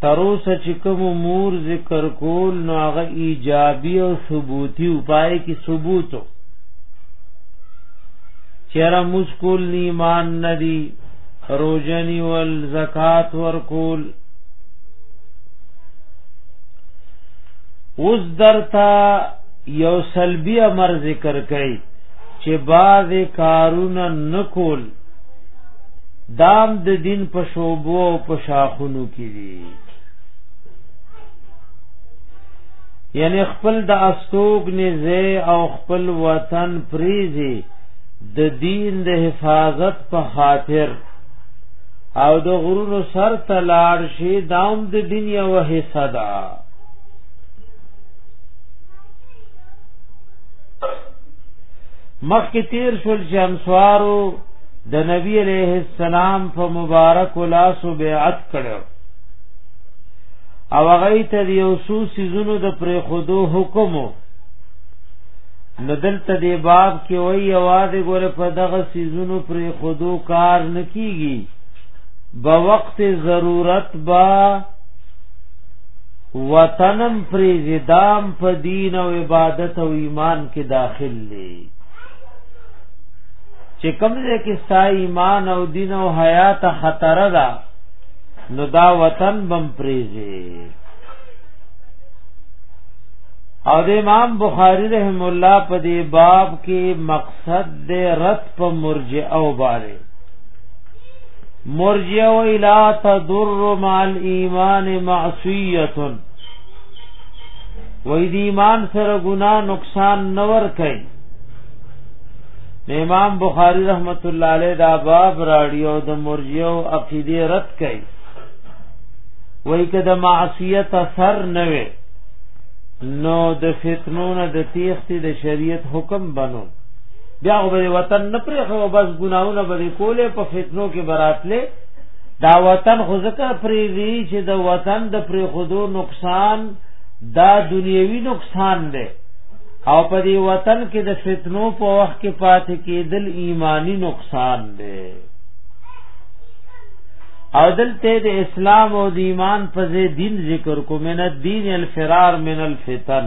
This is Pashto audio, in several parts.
تر اوسه چې کوم امور ذکر کول نو هغه ایجابي او ثبوتي اپای کې ثبوت چیرې مشکل ایمان ندي روزنی ول زکات ور کول اوس درتا یو سلبی امر ذکر کړي چې بعض کارونه نکول دام د دین په شوبو او په شاخونو کې دي یعنی خپل د استوګ نزه او خپل وطن پریزي د دین د حفاظت په خاطر او د غرونو سر تلار شي دام د دنیا وه صدا مخکې تیر شول چې انصارو د نبی علیہ السلام په مبارک لاس بیعت کړو او هغه ته د یوسو سيزونو د پرې خودو حکم ندل ته دی باب کې وای आवाज ګوره په دغه سيزونو پرې خودو کار نکېږي بوقت ضرورت با وطنم پریزی دام په دین او عبادت او ایمان کې داخل لې چې کوم ځای کې ستا ایمان او دین او حیات خطر ده نو دا وطن بم پریزی او د امام بخاری رحم الله په دې باب کې مقصد د رد په مرجئه او باندې مرجع و الى تضر مع الايمان معصيه و دې ایمان سره ګنا نقصان نور کوي امام بخاری رحمت الله علیه دا باب راړي او د مرجع او عقیده رد کوي وای کده معصیت اثر نه وي نو د فتنو نه د تیختی د شریعت حکم بنو بیا خو به وطن نه پرې خو بس ګناونه به کولې په فتنو کې براتلې دا وطن خو ځکه پرې دی چې د وطن د پرې خودو نقصان دا دنیوي نقصان دی او په دې وطن کې د فتنو په وخت کې پاتې کېدل ایمانی نقصان دی او دلته د اسلام او د ایمان په دین ذکر کو من الدین الفرار من الفتن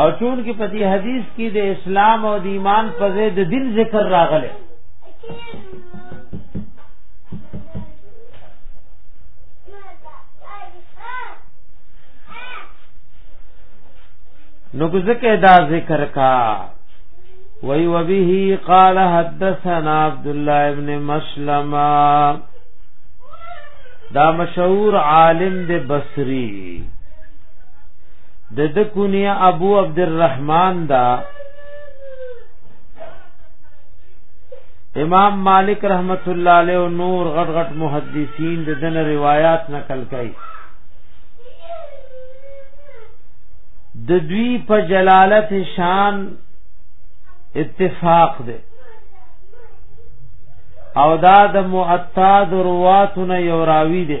او چون کې په دې حدیث کې د اسلام او د ایمان په ځای د دین ذکر راغلی نو ځکه دا ذکر کا وی وبه قال حدثنا عبد الله ابن مسلمه دا مشهور عالم د بصری د د کونیا ابو عبد الرحمن دا امام مالک رحمت الله علیه او نور غټ غټ محدثین د دن روایت نقل کړي د دوی په جلالت شان اتفاق ده او دا د معتاد رواتونه یو راوی ده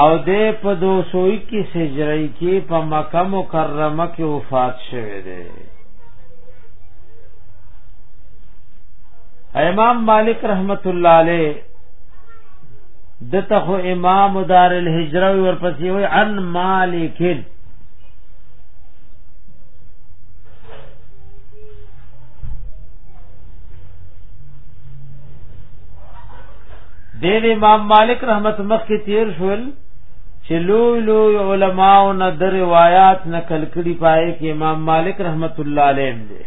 او د په 221 هجری کې په مکه مکرمه کې وفات شوه دی امام مالک رحمت الله علیه دته خو امام دار الهجره ورپسې وي ان مالکن دین امام مالک رحمت مخ کې تیر شول چې لوی لوی علما او نه د روایت نقل کړي پائے کې امام مالک رحمت الله علیه دی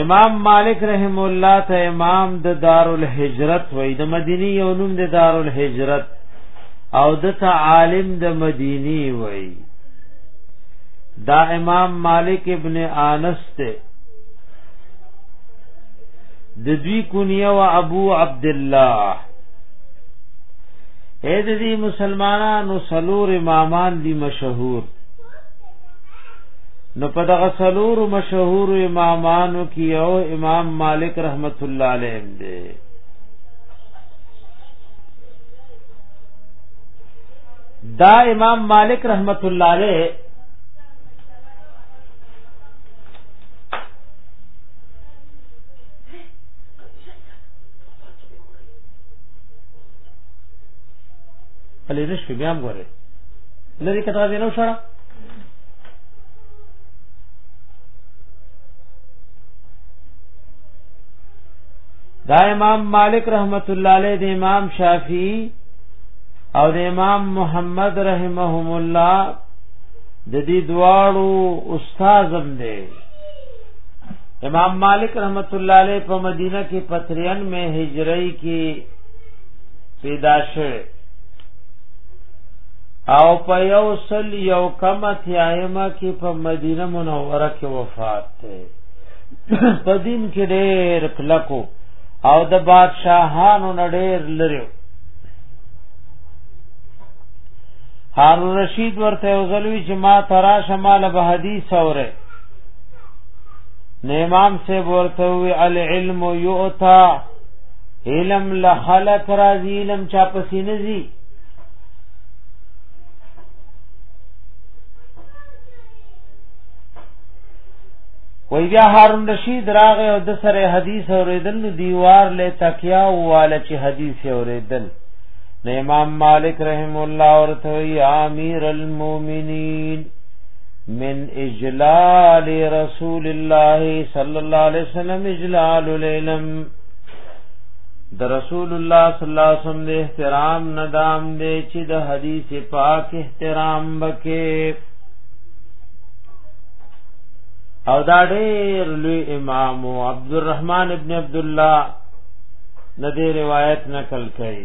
امام مالک رحم الله ته امام د دارالهجرت وای د مدینی یو نوم د دارالهجرت او د عالم د مدینی وای دا امام مالک ابن انس ته د دوی کونیه و ابو عبد الله اې د دې مسلمانانو سلور امامان دي مشهور نو په دغه سلور مشهور امامانو کې یو امام مالک رحمت الله علیه دی دا امام مالک رحمت الله علیه پلیدش په بیان غره لری کته دې نو شړه دا امام مالک رحمت الله علیه د امام شافعی او د امام محمد رحمهم الله د دې دواړو استادم دی امام مالک رحمت الله علیه په مدینه کې پتریان میں هجری کې پیدا شوه او په یو سل یو کم تیایمه کې په مدینه منوره کې وفات ده په دین کې ډېر کلکو او د بادشاہانو نډیر لري هارون رشید ورته وزلوی چې ما ترا شمال به حدیث اوره نه امام سے ورته وی العلم یؤتا علم لخلق راضی علم چا پسینه زی وی بیا هارون رشید راغه او د سره حدیث اوریدل نو دیوار له تکیا واله چې حدیث اوریدل نو امام مالک رحم الله ورته وی امیر المؤمنین من اجلال رسول الله صلی الله علیه وسلم اجلال لیلم د رسول الله صلی الله علیه وسلم د احترام ندام دی چې د حدیث پاک احترام وکړي او دا ډېر لوی امام عبد الرحمن ابن عبد الله د دې روایت نقل کړي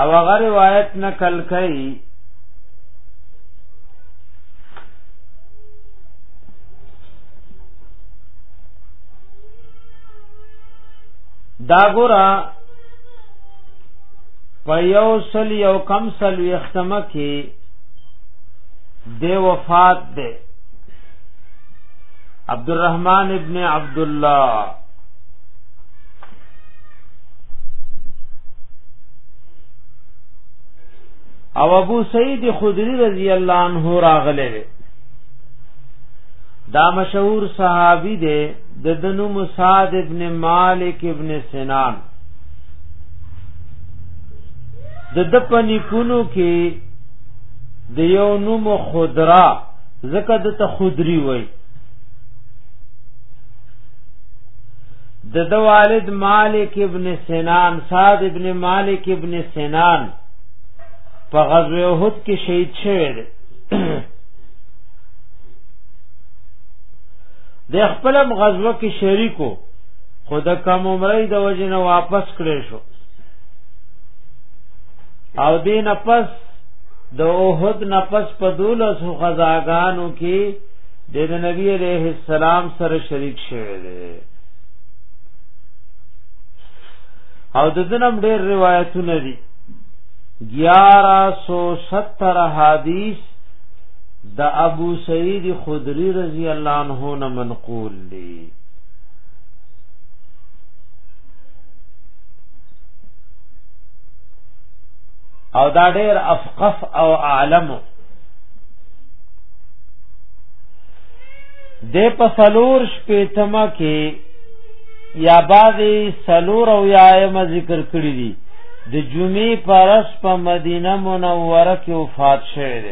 او هغه روایت نقل کړي دا ګورا په یو سل یو کم سل وختمه کې د وفات ده عبد الرحمن ابن عبد الله او ابو سعید خدری رضی الله عنه راغله دا مشهور صحابي دی د دنو مصاد ابن مالک ابن سنان د د پنیکونو کې د یو نوم خضرا زکه د ته خضری وای د د والد مالک ابن سنان صاد ابن مالک ابن سنان په غزوه احد کې شهید شوی دی د خپلم غزوه کې شریکو خود کم عمرې د وجنه واپس کړې شو او دین پس د اوحد نفس په دولس خزاګانو کې د نبی عليه السلام سره شریک شوه دی او د دنم ډېر روایتونه دي 1170 حدیث د ابو سعید خدری رضی الله عنه نه منقول دي او دا ډیر افقف او عالم د په فلور شپېتما کې یا بعضی سلور او یا ایم ذکر کړی دي د جمعې پرس په مدینه منوره کې وفات شوه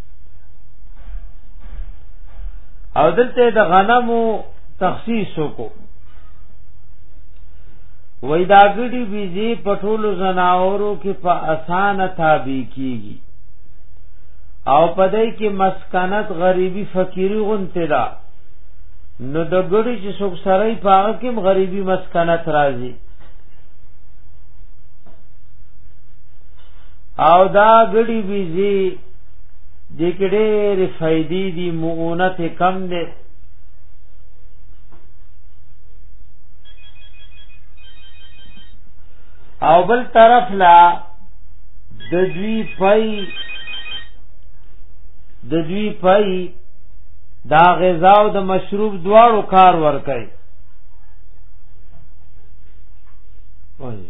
او دلته د غنمو تخصیص کو وای دا ګډي بيزي پټول زناورو کې په اسانه تابع کیږي او پدای کې مسکنت غریبی فقيري غونته ده نو د ګړي چې څوک سره یې پاغه کې غریبي مسکنت راځي او دا ګړي بيزي دې کې ډېرې فائدې دي مؤونت کم دي او بل طرف لا د دوی پي د دوی پي دا غذا او د مشروب دواړو کار ور کوي وایي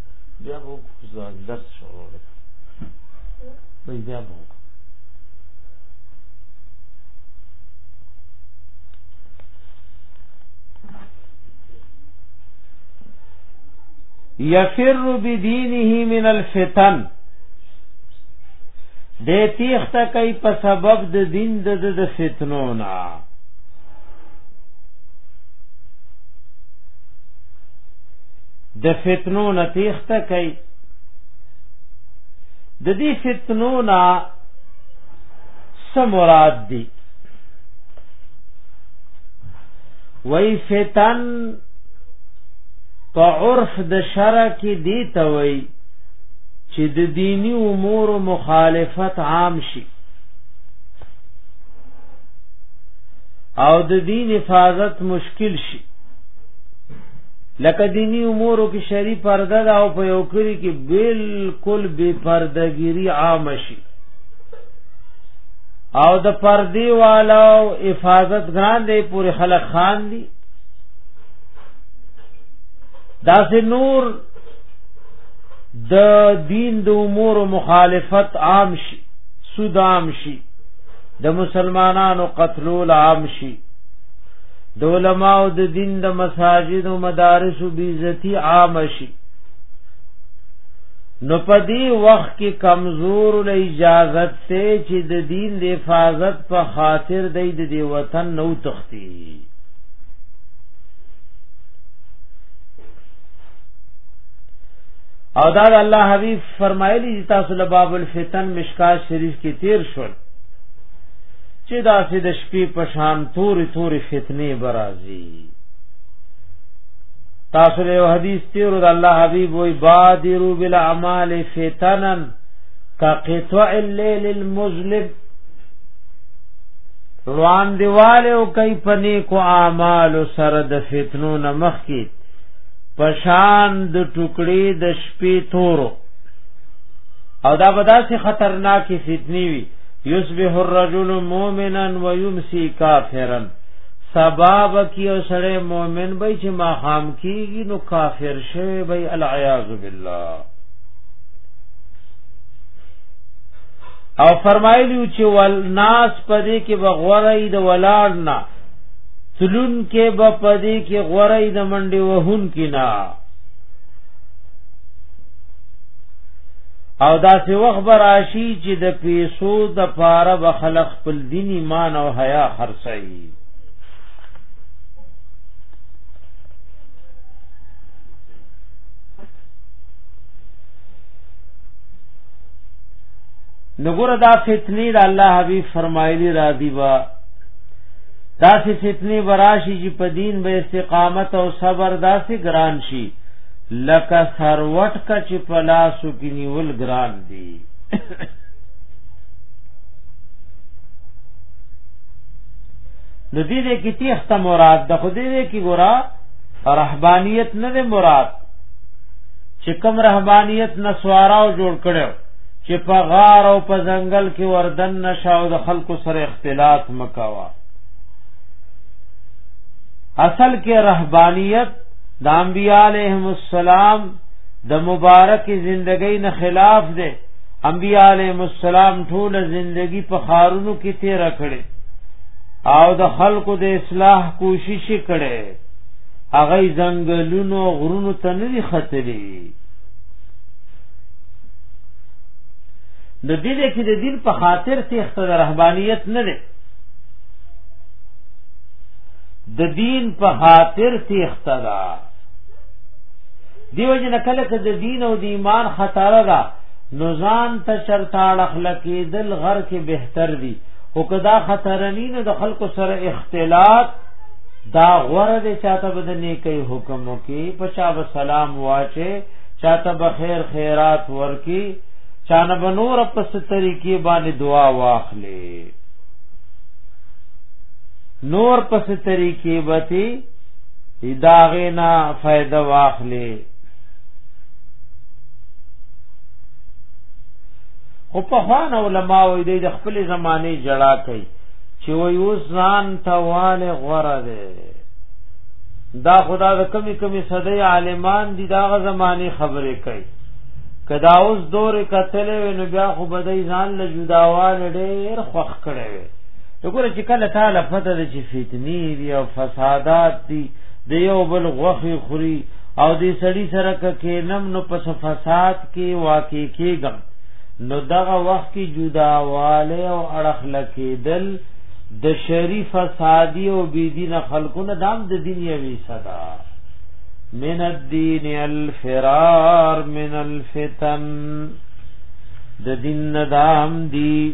بیا به وکړو درس شروع دی وایي بیا به وکړو یفر بدینه من الفتن د تیخت کوي په سبب د دین د د فتنو نه د فتنو نه تیخته کوي د دې فتنو نه سمورات دي وای فتن په عرف د شرع کې دی ته وای چې د دینی امور مخالفت عام شي او د دین حفاظت مشکل شي لکه دینی امورو کې شری پرده دا او په یو کری کې بالکل بے پردګيري عام شي او د پردی والو حفاظت ګران دی پورې خلک خان دي دا سه نور د دین د امور مخالفت عام شي سود عام شي د مسلمانانو قتلول عام شي د علماء او د دین د مساجد او مدارس او بیزتی عام شي نو په دې وخت کې کمزور له اجازه ته چې د دین د حفاظت په خاطر د دې وطن نو تختی او دا الله حبیب فرمایلی چې تاسو له باب الفتن مشکا شریف کې تیر شول چې دا سید سپی پشان توري توري فتنه برازي تاسو له حدیث تیرو د الله حبیب وای بادرو بالاعمال فتنا کقطع الليل المظلم روان دیواله او کای پنی کو اعمال سره د فتنو نمخ کی پشان د ټوکړي د شپې تورو او دا بداسي خطرناکي فتنی وی یصبح الرجل مؤمنا ويمسي کافرا سباب کی او سره مؤمن به چې ما خام کیږي نو کافر شوی به العیاذ بالله او فرمایلی چې ول ناس پدې کې بغورای د ولاړ نه تلون کې به پدې کې غورای د منډي وهون کې نه او دا سی وخت براشی چې د پیسو د پاره به خلق خپل دین ایمان او حیا خرڅي نګور دا فتنی د الله حبیب فرمایلی را دی با دا سی فتنی براشی چې په دین به استقامت او صبر دا سی ګران شي لکه سروټ کا چې پلاسو کې نیول ګران دی د دې دې کې تیخت مراد د خو دې دې کې ګورا رهبانیت نه دې مراد چې کوم رهبانیت نسوارا او جوړ کړو چې په غار او په ځنګل کې وردن نشاو د خلکو سره اختلاط مکوا اصل کې رهبانیت د انبیاء علیهم السلام د مبارک زندګۍ نه خلاف دی انبیاء علیهم السلام ټول زندگی په خارونو کې تیر کړي او د خلکو د اصلاح کوشش کړي هغه زنګلونو غرونو ته نه دي خطرې د دې دې کې د دین په خاطر تخت د رهبانيت نه ده د دین په خاطر تیخته ده دیو جن کله که د دین او د ایمان خطر ده نو ځان ته چرتاړه خلکی دل غر کې بهتر دي او کدا خطرنی نه د خلکو سره اختلاط دا غره دې چاته بدنې کوي حکم وکي پچا به سلام واچي چاته به خیر خیرات ورکی چانه بنور پس طریقې باندې دعا واخلې نور پس طریقې وتی داغه نه فائدہ واخلې خو په خوان علماء وې د خپل زمانه جړا کوي چې وې اوس ځان ته واله غره ده دا خدا د کمی کمی صدې عالمان دي دا غ زمانه خبره کوي کدا اوس دور کتلې نو بیا خو بدای ځان له جداواله ډېر خو کړی وي وګوره چې کله تعالی پته ده چې فتنی دی او فسادات دی د یو بل غوخي خوري او دې سړی سره کې نم نو پس فساد کې واقع کېږم نو دغه وخت کې جداواله او اړخ لکېدل د شری فسادی او بی دین خلقونه دام د دین یوي صدا من الدین الفرار من الفتن د دین دام دی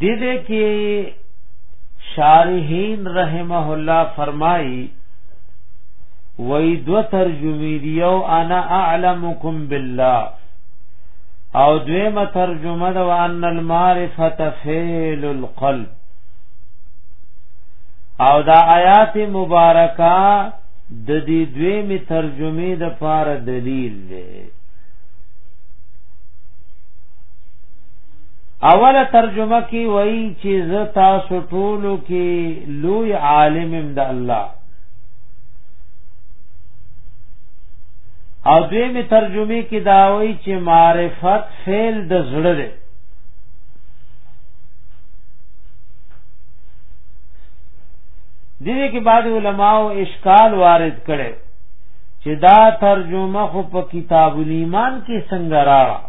دې دې کې شارحین رحمه الله فرمایي وای دو ترجمه دی او انا اعلمکم بالله او دویمه ترجمه ده وان المعرفه فعل القلب او دا آیات مبارکه د دې دویمه ترجمه د پاره دلیل دی اوله ترجمه کی وای چې ز تاسو ټولو کې لوی عالم د الله او دوی می ترجمه کی دا وای چې معرفت فعل د زړه دی دې کې بعد علماو اشکال وارد کړي چې دا ترجمه خو په کتاب الایمان کې څنګه راغله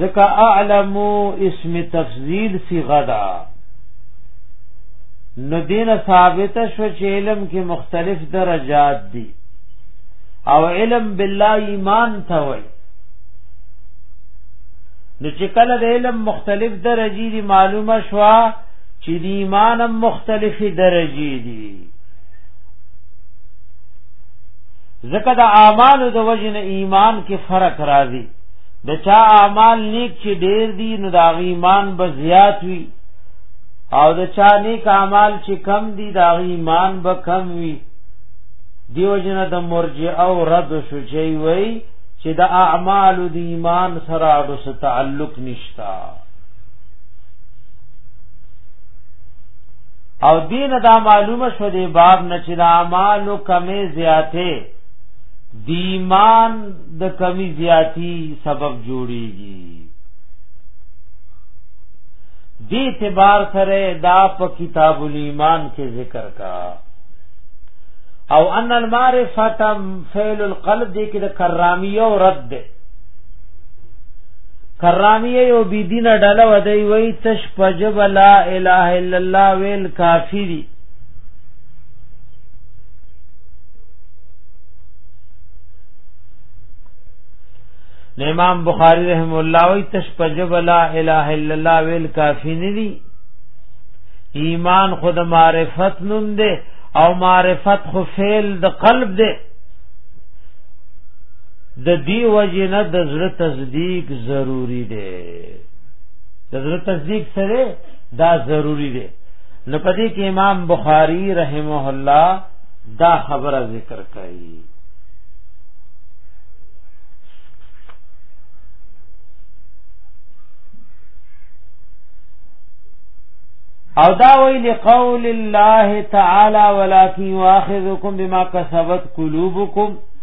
ذکا اعلم اسم تفضیل سی غدا نو دین ثابت شو چې علم کې مختلف درجات دي او علم بالله ایمان ته وای نو چې کله د علم مختلف درجې دي معلومه شوا چې د ایمان هم مختلفې درجې دي ځکه د اعمالو د وجه نه ایمان کې فرق راځي د چا اعمال نیک چې ډیر دي نو دا ایمان به زیات وي او د چا نیک اعمال چې کم دي دا ایمان به کم وي دیو جن د مرجع او رد شو چي وي چې د اعمال د ایمان سره اړو سره تعلق نشتا او دین دا معلومه شو دی باب نه چې د اعمالو کمې زیاتې دیمان د کمی زیاتی سبب جوړیږي دی اعتبار سره دا په کتاب الایمان کې ذکر کا او ان المعرفه فعل القلب دې کې د کرامیه او رد ده کرامیه یو بی دینه ډله ودی وی تش پجب لا اله الا الله ویل کافی دی امام بخاری رحم الله وی تش پجب لا اله الا الله ویل کافی نه دی ایمان خود معرفت نوم دی او معرفت خو فعل د قلب دی د دی وجنه د زړه تصدیق ضروری دی د زړه تصدیق سره دا ضروری دی نو پدې کې امام بخاری رحمه الله دا خبره ذکر کړي او دا وی لقول الله تعالی ولکن واخذکم بما کسبت قلوبکم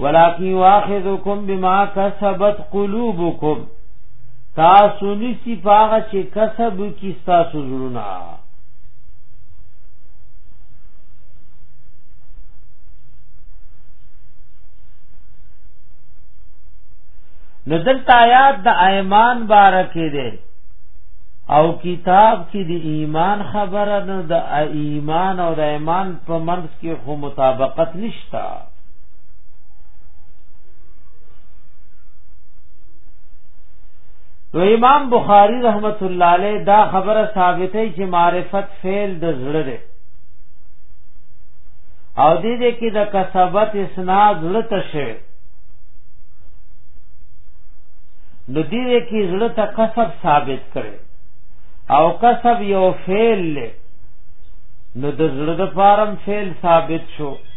ولکن واخذکم بما کسبت قلوبکم تاسو نسی پاغه چې کسب کی تاسو زړونه نو دلته آیات د ایمان بارکه دی او کتاب کې د ایمان خبره نو د ایمان او د ایمان په منځ کې خو مطابقت نشتا نو امام بخاری رحمت الله علیه دا خبره ثابته چې معرفت فعل د زړه دی او دې دې کې د کسبت اسناد زړه ته شوی نو دې دې کې زړه ته کسب ثابت کړي او کسب یو فعل له نو د زړه د فارم فعل ثابت شو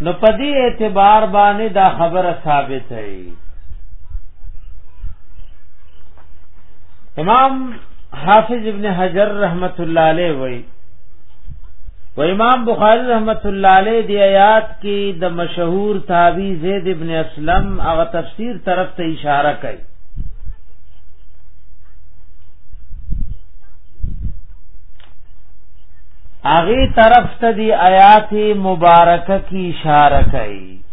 نو په دې اعتبار باندې دا خبره ثابت ده امام حافظ ابن حجر رحمت الله علیه وایي و امام بخاری رحمت الله علیه دی آیات کې د مشهور تابعی زید ابن اسلم هغه تفسیر طرف ته اشاره کوي اغه طرف ته دی آیات مبارکه کی اشاره کوي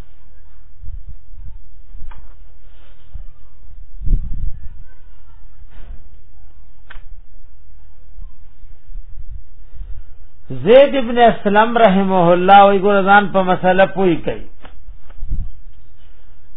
زید ابن اسلم رحمه الله وی ګور ځان په مسله پوي کوي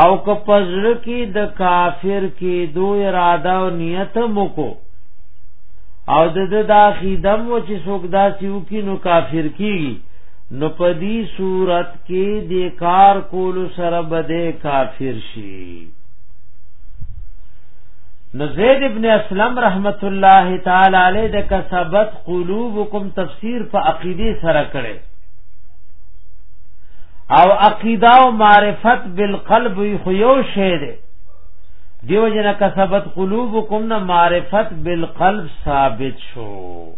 او که پزړ کې د کافر کې دو اراده او نیت مکو او د د داخیدم و چې څوک داسیو کې نو کافر کیږي نو په دې صورت کې د کار کول سره بده کافر شي نو زید ابن اسلم رحمت الله تعالی علیه د کسبت قلوبکم تفسیر په عقیده سره کړي او عقیده او معرفت بالقلب خو یو شی دی دیو جن کسبت قلوبکم نه معرفت بالقلب ثابت شو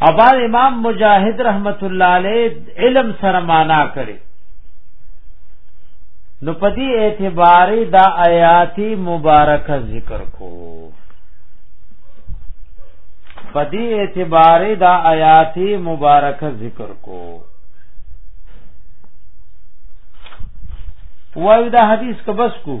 ابار امام مجاهد رحمت الله علیه علم سره معنا کړي نو پدی اعتباری دا آیاتی مبارکه ذکر کو پدی اعتبار دا آیات مبارکه ذکر کو وایو دا حدیث که بس کو